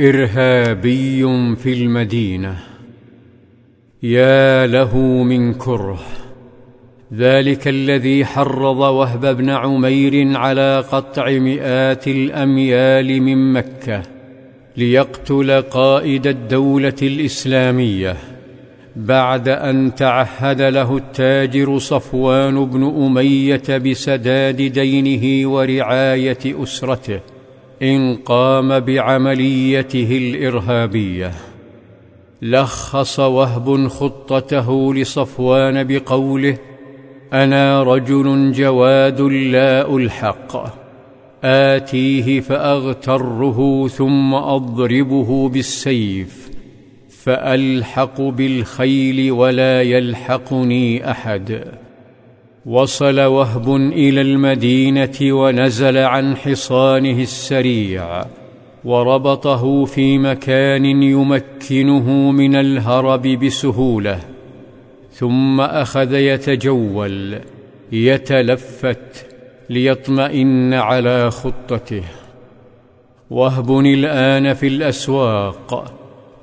إرهابي في المدينة. يا له من كره. ذلك الذي حرض وهب بن عمير على قطع مئات الأميال من مكة ليقتل قائد الدولة الإسلامية بعد أن تعهد له التاجر صفوان بن أمية بسداد دينه ورعاية أسرته. إن قام بعمليته الإرهابية لخص وهب خطته لصفوان بقوله أنا رجل جواد لا ألحق آتيه فأغتره ثم أضربه بالسيف فألحق بالخيل ولا يلحقني أحد. وصل وهب إلى المدينة ونزل عن حصانه السريع وربطه في مكان يمكنه من الهرب بسهولة ثم أخذ يتجول يتلفت ليطمئن على خطته. وهب الآن في الأسواق.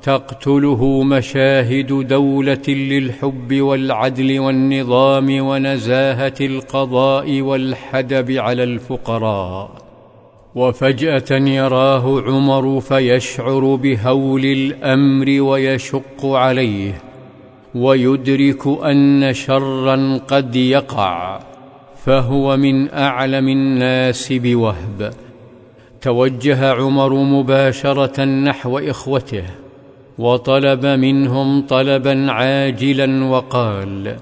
تقتله مشاهد دولة للحب والعدل والنظام ونزاهة القضاء والحدب على الفقراء. وفجأة يراه عمر فيشعر بهول الأمر ويشق عليه ويدرك أن شرا قد يقع فهو من أعلم الناس بوهب. توجه عمر مباشرة نحو إخوته وطلب منهم طلبا عاجلا وقال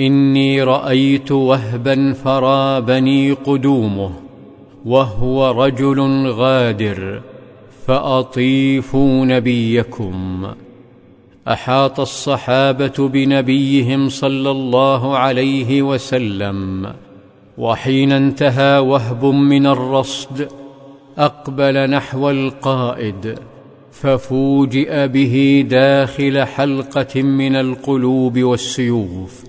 إني رأيت وهبا فرابني قدومه وهو رجل غادر فأطيفوا نبيكم. أحاط الصحابة بنبيهم صلى الله عليه وسلم وحين انتهى وهب من الرصد أقبل نحو القائد ففوجئ به داخل حلقة من القلوب والسيوف.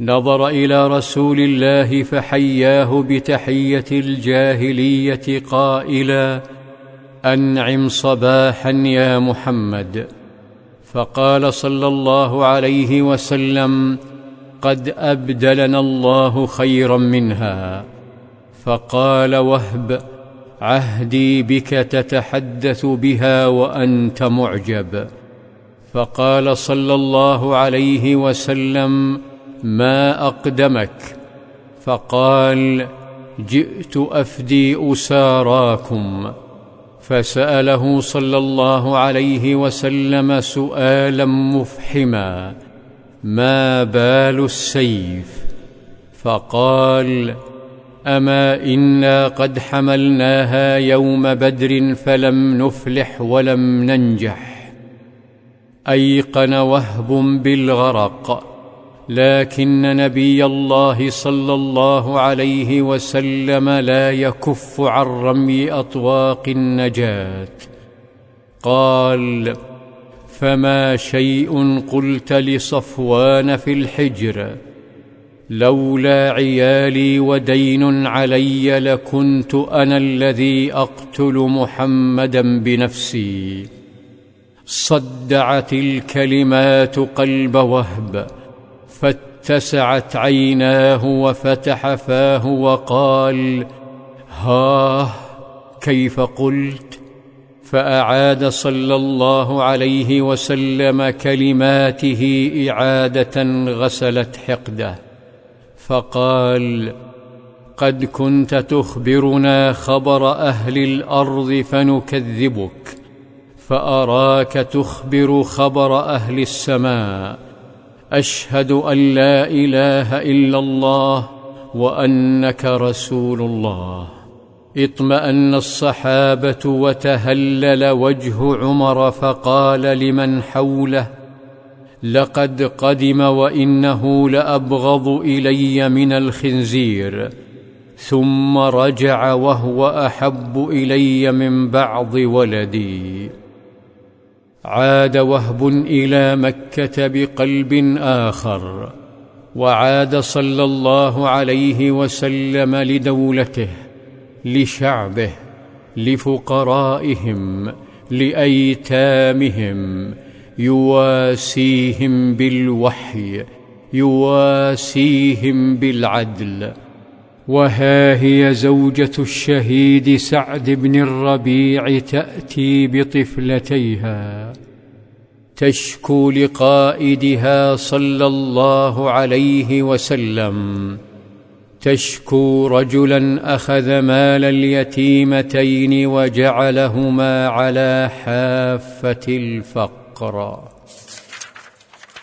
نظر إلى رسول الله فحياه بتحية الجاهلية قائلا أنعم صباحا يا محمد. فقال صلى الله عليه وسلم قد أبدلنا الله خيرا منها. فقال وهب. عهدي بك تتحدث بها وأنت معجب. فقال صلى الله عليه وسلم ما أقدمك؟ فقال جئت أفدي أساراكم. فسأله صلى الله عليه وسلم سؤالا مفحما ما بال السيف؟ فقال اما أنا قد حملناها يوم بدر فلم نفلح ولم ننجح. ايقن وهب بالغرق. لكن نبي الله صلى الله عليه وسلم لا يكف عن رمي اطواق النجاه. قال فما شيء قلت لصفوان في الحجر. لولا عيالي ودين علي لكنت أنا الذي أقتل محمدا بنفسي. صدعت الكلمات قلب وهب فاتسعت عيناه وفتح فاه وقال هاه كيف قلت؟ فأعاد صلى الله عليه وسلم كلماته إعادة غسلت حقده. فقال قد كنت تخبرنا خبر أهل الأرض فنكذبك فأراك تخبر خبر أهل السماء. أشهد أن لا إله إلا الله وأنك رسول الله. اطمأن الصحابة وتهلل وجه عمر فقال لمن حوله لقد قدم وإنه لأبغض إلي من الخنزير ثم رجع وهو أحب إلي من بعض ولدي. عاد وهب إلى مكة بقلب آخر وعاد صلى الله عليه وسلم لدولته لشعبه لفقرائهم لأيتامهم يواسيهم بالوحي يواسيهم بالعدل. وها هي زوجة الشهيد سعد بن الربيع تأتي بطفلتيها. تشكو لقائدها صلى الله عليه وسلم. تشكو رجلا أخذ مال اليتيمتين وجعلهما على حافة الفقر. الفقراء.